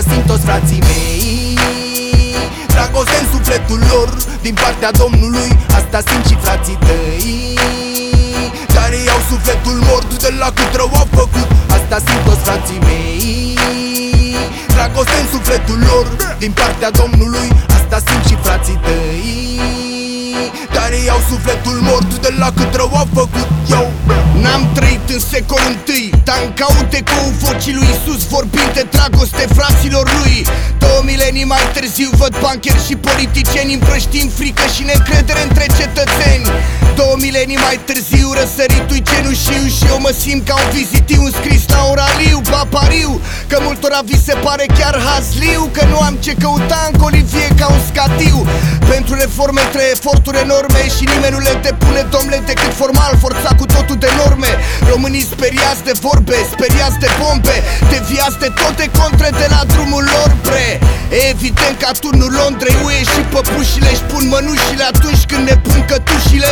asta simt toți frații mei. Dragoste în sufletul lor Din partea Domnului Asta simt și frații tăi. Care iau sufletul mort De la cât rău au făcut Asta simt toți frații mei. Dragoste în sufletul lor Din partea Domnului Asta simt și frații tăi. Care iau sufletul mort De la cât rău au făcut Yo N-am trăit în secolul întâi Dar în caute cu vocii lui Isus Vorbind de dragoste fraților lui Două milenii mai târziu Văd bancheri și politicieni Împrăștind frică și neîncredere între cetățeni. Două milenii mai târziu Răsăritui cenușiu Și eu mă simt ca un vizitiu Înscris la oraliu, papariu Că multora vi se pare chiar hazliu Că nu am ce căuta în colivie ca un scatiu. Pentru reforme trebuie eforturi enorme Și nimeni nu le depune, domnule, decât formal Forța Românii speriați de vorbe, speriați de bombe. Deviați de toate contre de la drumul lor, bre. Evident ca turnul Londrei UE și păpușile Își pun mănușile atunci când ne pun cătușile.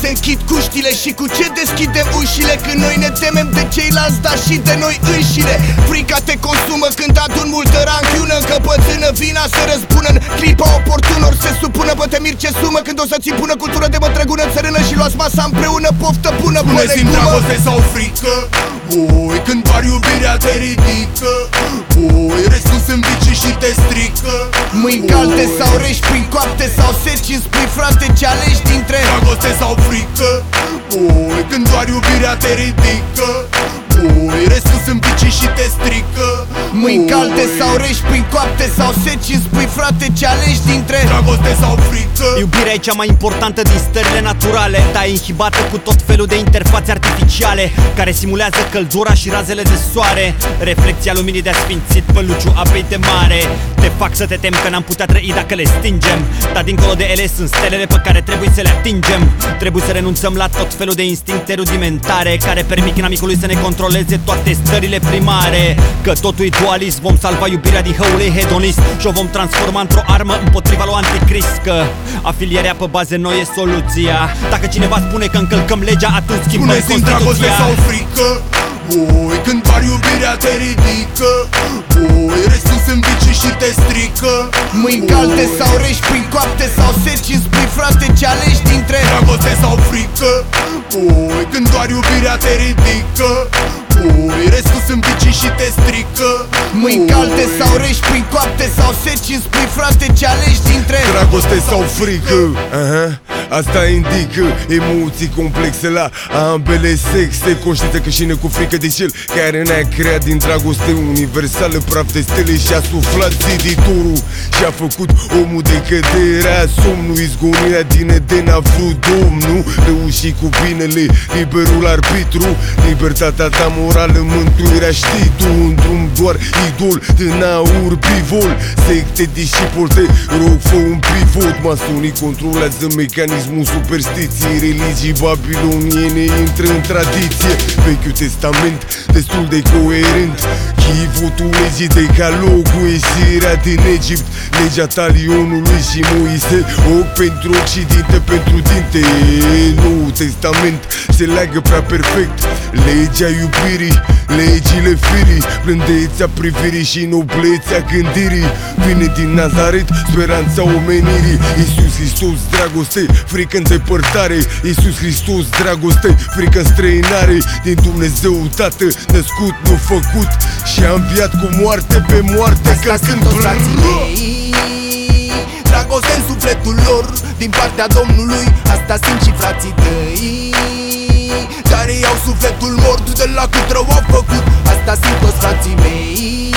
Se închid cuștile și cu ce deschidem ușile? Când noi ne temem de ceilalți, dar și de noi înșine. Frica te consumă când adun multă ranchiună Încăpățână vina să răzbună în clipa oportună Ori se supună, bă te mir ce sumă Când o să-ți pună cultură de bătrăgună țărână Și luați masa împreună, poftă bună, Nu ne bă, simt legumă. dragoste sau frică Voi când doar iubirea te ridică. Voi restul sunt vicii și te strică. Mâini calde sau rești prin coapte sau seci în spui frate ce alegi dintre Dragoste sau frică. Voi când doar iubirea te ridică Voi restul sunt vicii și te strică. Mâini calde sau rești prin coapte sau seci în spui frate ce alegi dintre Dragoste sau frică. Iubirea e cea mai importantă din stările naturale. Dar e inhibată cu tot felul de interfațe artificiale Care simulează căldura și razele de soare. Reflecția luminii de asfințit pe luciu apei de mare. Te fac să te temi că n-am putea trăi dacă le stingem. Dar dincolo de ele sunt stelele pe care trebuie să le atingem. Trebuie să renunțăm la tot felul de instincte rudimentare Care permit inamicului să ne controleze toate stările primare. Că totul e dualist, vom salva iubirea din hăul ei hedonist Și o vom transforma într-o armă împotriva lui anticrist Că afilierea pe baze noi e soluția. Dacă cineva spune că încălcăm legea, atunci Nu schimbăm ne simt dragoste Constituția sau frică. Voi când doar iubirea te ridică. Voi restul sunt vicii și te strică. Mâini calde sau rești prin coapte sau seci în spui frate ce alegi dintre Dragoste sau frică. Voi când doar iubirea te ridică și te strică. Mâini calde sau rești prin coapte sau seci în spui frate ce alegi dintre Dragoste sau frică Aha. Asta indică emoții complexe la ambele sexe. Conștiință că și ne cu frică de cel care ne-a creat din dragoste universală. Praf de stele și-a suflat ziditorul Și-a făcut omul de căderea somnului. Izgonirea din Eden a vrut Domnul Reuși cu binele, liberul arbitru. Libertatea ta morală, mântuirea știi tu Un drum doar idol, din aur bivol Secte, discipol, te rog fă un pivot. Masonii controlează mecanismul superstiției. Religii babiloniene intră în tradiție. Vechiul testament destul de coerent. Chivotul legii de calogul Ieșirea din Egipt. Legea talionului și Moise. Ochi pentru ochi și dinte. Pentru dinte Noul testament se leagă prea perfect. Legea iubirii, legile firii. Blândețea privirii și noblețea gândirii. Vine din Nazaret, speranța omenirii. Iisus Hristos, dragoste, frică îndepărtare Iisus Hristos, dragoste, frică străinare. Din Dumnezeu Tată, născut, nu făcut. Și a înviat cu moarte pe moarte Asta Ca sunt când toți frații mei. Dragoste în sufletul lor Din partea Domnului. Asta simt și frații tăi Care iau sufletul mort De la cât rău au făcut. Asta simt toți frații mei.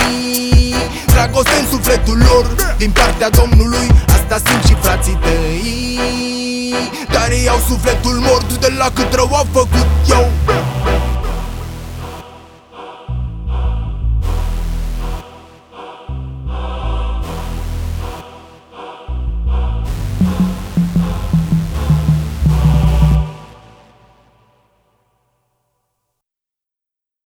Dragoste în sufletul lor Din partea Domnului Asta simt și frații tăi. Care iau sufletul mort De la cât rău au făcut. Yo